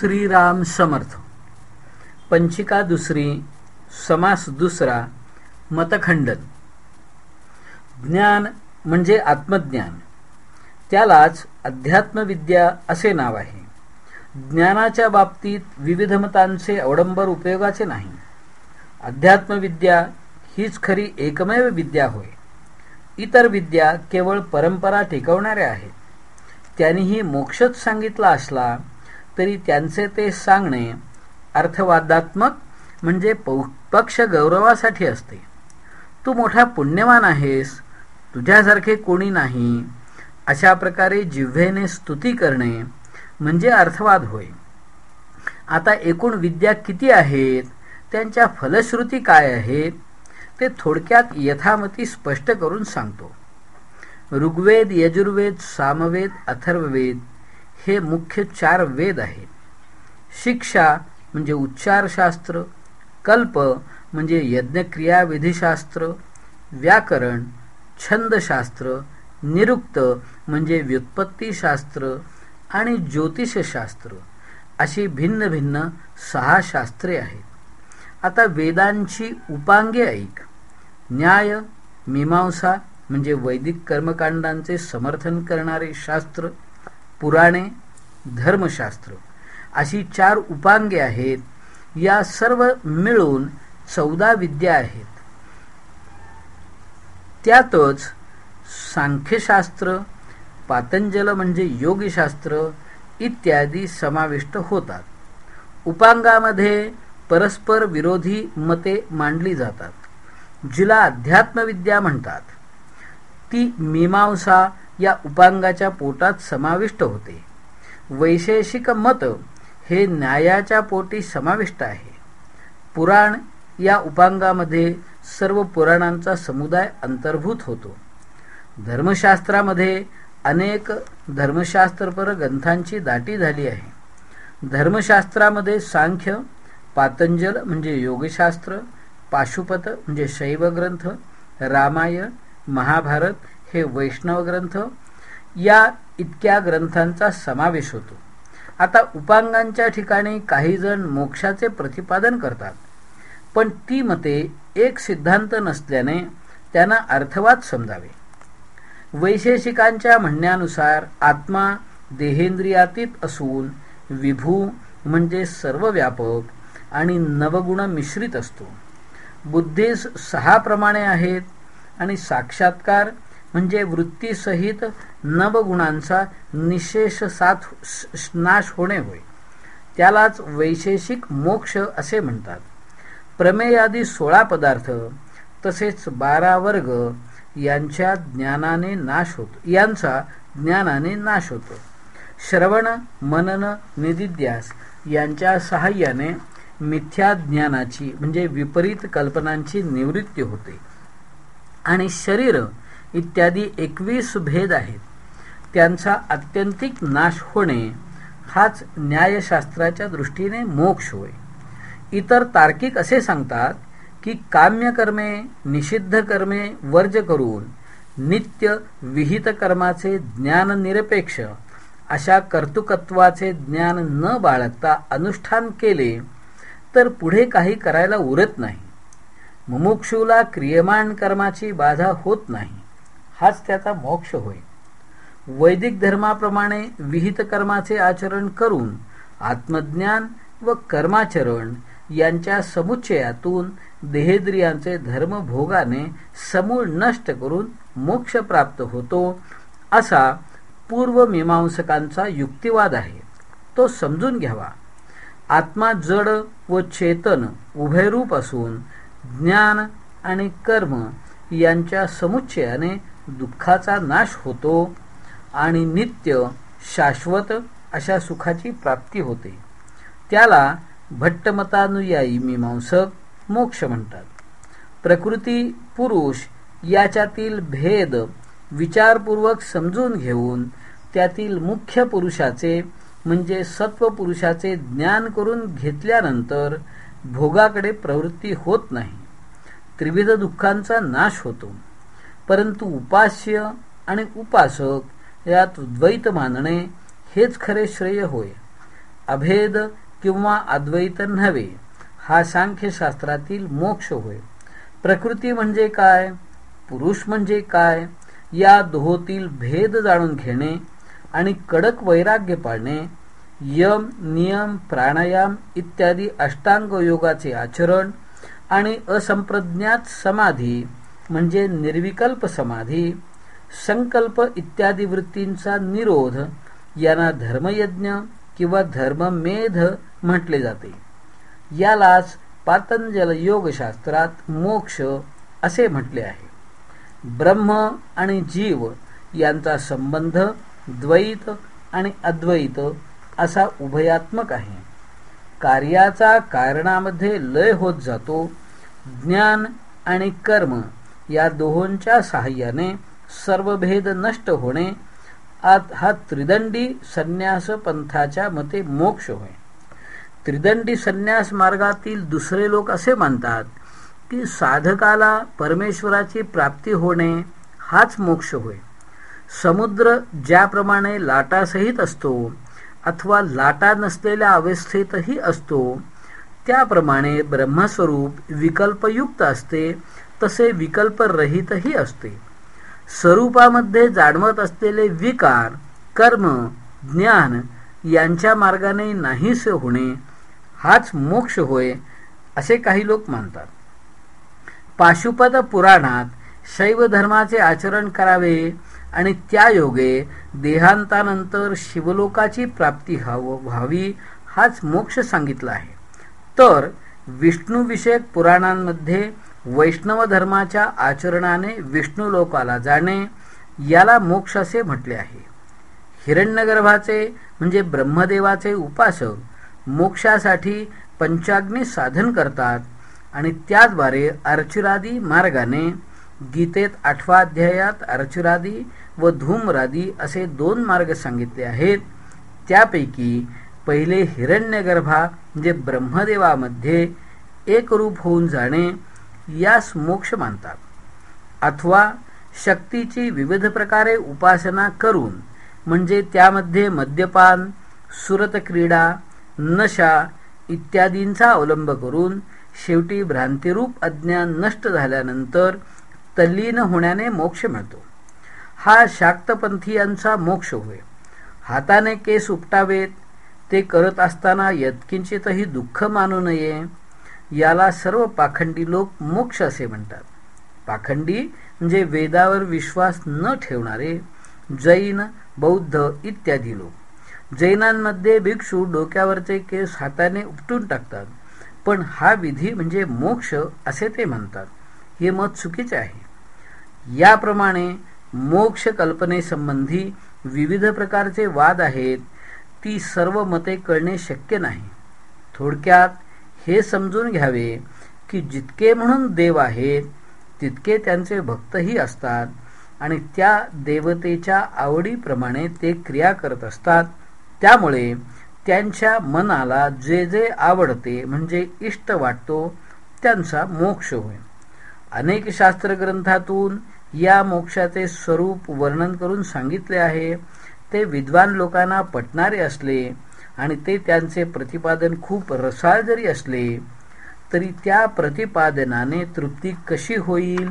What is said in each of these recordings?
श्रीराम समर्थ. पंचिका दुसरी समास दुसरा मतखंडन. ज्ञान म्हणजे आत्मज्ञान. त्यालाच अध्यात्मविद्या असे नाव आहे. ज्ञानाच्या बाबतीत विविध मतांचे अवडंबर उपयोगाचे नाही. अध्यात्मविद्या हीच खरी एकमेव विद्या होय. इतर विद्या केवळ परंपरा टिकवणाऱ्या आहेत. त्यांनीही मोक्षच सांगितला असला तरी त्यांचे ते सांगणे अर्थवादात्मक म्हणजे पक्ष गौरवासाठी असते. तू मोठा पुण्यवान आहेस तुझ्यासारखे कोणी नाही. अशा प्रकारे जिव्हेने स्तुती करणे म्हणजे अर्थवाद होय. आता एकूण विद्या किती आहेत त्यांच्या फलश्रुती काय आहेत ते थोडक्यात यथामती स्पष्ट करून सांगतो. ऋग्वेद यजुर्वेद सामवेद अथर्ववेद हे मुख्य चार वेद आहेत. शिक्षा म्हणजे उच्चारशास्त्र कल्प म्हणजे यज्ञक्रिया विधिशास्त्र व्याकरण छंदशास्त्र निरुक्त म्हणजे व्युत्पत्तीशास्त्र आणि ज्योतिषशास्त्र अशी भिन्न भिन्न सहा शास्त्रे आहेत. आता वेदांची उपांगे ऐक. न्याय मीमांसा म्हणजे वैदिक कर्मकांडांचे समर्थन करणारे शास्त्र पुराणे धर्मशास्त्र अशी चार उपांगे आहेत. या सर्व मिळून चौदा विद्या आहेत. त्यातच सांख्यशास्त्र पातंजल म्हणजे योगशास्त्र इत्यादी समाविष्ट होतात. उपांगामध्ये परस्पर विरोधी मते मांडली जातात. जिला अध्यात्मविद्या म्हणतात. ती मीमांसा या उपांगाच्या पोटात समाविष्ट होते. वैशेषिक मत हे न्यायाच्या पोटी समाविष्ट आहे. पुराण या उपांगामध्ये सर्व पुराणांचा समुदाय अंतर्भूत होतो. धर्मशास्त्रामध्ये अनेक धर्मशास्त्रपर ग्रंथांची दाटी झाली आहे. धर्मशास्त्रामध्ये सांख्य पातंजल म्हणजे योगशास्त्र पाशुपत म्हणजे शैव ग्रंथ रामायण महाभारत हे वैष्णव ग्रंथ या इतक्या ग्रंथांचा समावेश होतो. आता उपांगांच्या ठिकाणी काही जण मोक्षाचे प्रतिपादन करतात. पण ती मते एक सिद्धांत नसल्याने त्यांना अर्थवाद समजावे. वैशेषिकांच्या म्हणण्यानुसार आत्मा देहेंद्रियातीत असून विभू म्हणजे सर्व व्यापक आणि नवगुण मिश्रित असतो. बुद्धीस सहा प्रमाणे आहेत आणि साक्षात्कार म्हणजे वृत्तीसहित नवगुणांचा निशेष साथ नाश होणे होय. त्यालाच वैशेषिक मोक्ष असे म्हणतात. प्रमेयादी सोळा पदार्थ तसेच बारा वर्ग यांच्या ज्ञानाने नाश होतो यांचा ज्ञानाने नाश होतो. श्रवण मनन निदिद्यास यांच्या सहाय्याने मिथ्या ज्ञानाची म्हणजे विपरीत कल्पनांची निवृत्ती होते. आणि शरीर इत्यादी एकवीस भेद आहेत. त्यांचा आत्यंतिक नाश होणे हाच न्यायशास्त्राच्या दृष्टीने मोक्ष होय. इतर तार्किक असे सांगतात की काम्य कर्मे निषिद्ध कर्मे वर्ज करून नित्य विहित कर्माचे ज्ञान निरपेक्ष अशा कर्तुकत्वाचे ज्ञान न बाळगता अनुष्ठान केले तर पुढे काही करायला उरत नाही. मुमुक्षूला क्रियमान कर्माची बाधा होत नाही. हाच त्याचा मोक्ष होय वैदिक धर्माप्रमाणे विहित कर्माचे आचरण करून आत्मज्ञान व कर्माचरण यांच्या समुच्चयातून देहेंद्रियांचे धर्मभोगाने समूळ नष्ट करून मोक्ष प्राप्त होतो असा पूर्वमीमांसकांचा युक्तिवाद आहे. तो समजून घ्यावा. आत्मा जड व चेतन उभयरूप असून ज्ञान आणि कर्म यांच्या समुच्चयाने दुःखाचा नाश होतो आणि नित्य शाश्वत अशा सुखाची प्राप्ती होते. त्याला भट्टमतानुयायी मीमांसक मोक्ष म्हणतात. प्रकृती पुरुष याच्यातील भेद विचारपूर्वक समजून घेऊन त्यातील मुख्य पुरुषाचे म्हणजे सत्व पुरुषाचे ज्ञान करून घेतल्यानंतर भोगाकडे प्रवृत्ती होत नाही. त्रिविध दुःखांचा नाश होतो. परंतु उपास्य आणि उपासक यात द्वैत मानणे हेच खरे श्रेय होय. अभेद किंवा अद्वैत नव्हे हा सांख्यशास्त्रातील मोक्ष होय. प्रकृती म्हणजे काय? पुरुष म्हणजे काय? या दोहोतील भेद जाणून घेणे आणि कडक वैराग्य पाळणे यम नियम प्राणायाम इत्यादी अष्टांग योगाचे आचरण आणि असंप्रज्ञात समाधी म्हणजे निर्विकल्प समाधी संकल्प इत्यादी वृत्तींचा निरोध यांना धर्मयज्ञ किंवा धर्ममेध म्हटले जाते. यालाच पातंजल योगशास्त्रात मोक्ष असे म्हटले आहे. ब्रह्म आणि जीव यांचा संबंध द्वैत आणि अद्वैत असा उभयात्मक आहे. कार्याचा कारणामध्ये लय होत जातो ज्ञान आणि कर्म या दोहोंच्या सहाय्याने सर्व भेद नष्ट होणे हा त्रिदंडी संन्यास पंथाच्या मते मोक्ष होय. त्रिदंडी संन्यास मार्गातील दुसरे लोक असे मानतात की साधकाला परमेश्वराची प्राप्ती होणे हाच मोक्ष होय. समुद्र ज्याप्रमाणे लाटासहित असतो अथवा लाटा नसलेल्या अवस्थेतही असतो त्याप्रमाणे ब्रह्मस्वरूप विकल्पयुक्त असते तसे विकल्परहितही असते. स्वरूपामध्ये जाणवत असलेले विकार कर्म ज्ञान यांच्या मार्गाने नाहीसे होणे हाच मोक्ष होय असे काही लोक मानतात. पाशुपद पुराणात शैव धर्माचे आचरण करावे आणि त्या योगे देहांतानंतर शिवलोकाची प्राप्ती व्हावी हाच मोक्ष सांगितला आहे. तर विष्णूविषयक पुराणांमध्ये वैष्णव धर्माच्या आचरणाने विष्णू लोकाला जाणे याला मोक्ष असे म्हटले आहे. हिरण्यगर्भाचे म्हणजे ब्रह्मदेवाचे उपासक मोक्षासाठी पंचाग्नी साधन करतात आणि त्याद्वारे अर्चुरादी मार्गाने गीतेत आठवा अध्यायात अर्चुरादी व धूमरादी असे दोन मार्ग सांगितले आहेत. त्यापैकी पहिले हिरण्यगर्भा म्हणजे ब्रह्मदेवामध्ये एक रूप होऊन जाणे यास मोक्ष मानतात. अथवा शक्तीची विविध प्रकारे उपासना करून म्हणजे त्यामध्ये मद्यपान सुरत क्रीडा नशा इत्यादींचा अवलंब करून शेवटी भ्रांतिरूप अज्ञान नष्ट झाल्यानंतर तल्लीन होण्याने मोक्ष मिळतो. हा शाक्तपंथीयांचा मोक्ष होय. हाताने केस उपटावेत ते करत असताना यत्किंचितही दुःख मानू नये याला सर्व पाखंडी लोक मोक्ष असे म्हणतात. पाखंडी म्हणजे वेदावर विश्वास न ठेवणारे जैन बौद्ध इत्यादी लोक. जैनांमध्ये भिक्षू डोक्यावरचे केस हाताने उपटून टाकतात. पण हा विधी म्हणजे मोक्ष असे ते म्हणतात. हे मत चुकीचे आहे. याप्रमाणे मोक्ष कल्पनेसंबंधी विविध प्रकारचे वाद आहेत. ती सर्व मते कळणे शक्य नाही. थोडक्यात हे समजून घ्यावे की जितके म्हणून देव आहेत तितके त्यांचे भक्तही असतात आणि त्या देवतेच्या आवडीप्रमाणे ते क्रिया करत असतात. त्यामुळे त्यांच्या मनाला जे जे आवडते म्हणजे इष्ट वाटतो त्यांचा मोक्ष होय. अनेक शास्त्र ग्रंथातून या मोक्षाचे स्वरूप वर्णन करून सांगितले आहे. ते विद्वान लोकांना पटणारे असले आणि ते त्यांचे प्रतिपादन खूप रसाळ जरी असले तरी त्या प्रतिपादनाने तृप्ती कशी होईल?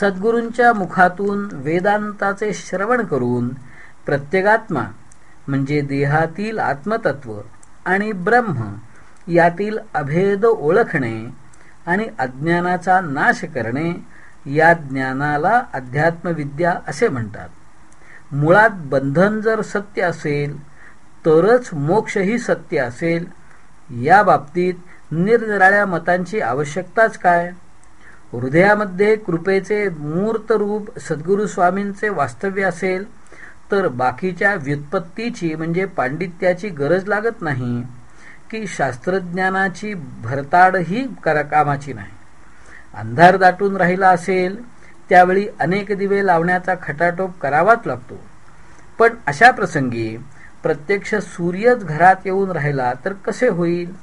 सद्गुरूंच्या मुखातून वेदांताचे श्रवण करून प्रत्येगात्मा म्हणजे देहातील आत्मतत्व आणि ब्रह्म यातील अभेद ओळखणे आणि अज्ञानाचा नाश करणे या ज्ञानाला अध्यात्मविद्या असे म्हणतात. मुळात बंधन जर सत्य असेल तरच मोक्षही सत्य असेल. या बाबतीत निरनिराळ्या मतांची आवश्यकताच काय? हृदयामध्ये कृपेचे मूर्त रूप सद्गुरु स्वामींचे वास्तव्य असेल तर बाकीच्या व्युत्पत्तीची म्हणजे पांडित्याची गरज लागत नाही की शास्त्रज्ञानाची भरताडही कामाची नाही. अंधार दाटून राहिला असेल त्यावेळी अनेक दिवे लावण्याचा खटाटोप करावाच लागतो. पण अशा प्रसंगी प्रत्यक्ष सूर्यच घरात येऊन राहिला तर कसे होईल?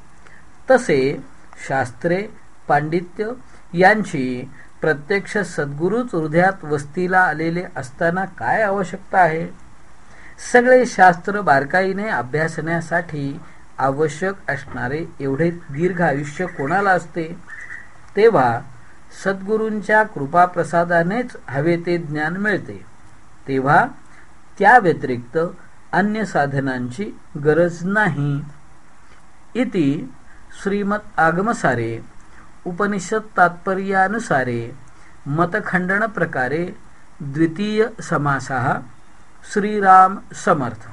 तसे शास्त्रे पांडित्य यांची प्रत्यक्ष सद्गुरूच हृदयात वस्तीला आलेले असताना काय आवश्यकता आहे? सगळे शास्त्र बारकाईने अभ्यासण्यासाठी आवश्यक असणारे एवढे दीर्घ आयुष्य कोणाला असते? तेव्हा सद्गुरूंच्या कृपाप्रसादानेच हवे ते ज्ञान मिळते. तेव्हा त्या व्यतिरिक्त अन्य साधनांची गरज नाही. इति श्रीमत आगमसारे उपनिषद तात्पर्यानुसारे मतखंडन प्रकारे द्वितीय समासः श्रीराम समर्थ।